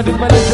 Cadê o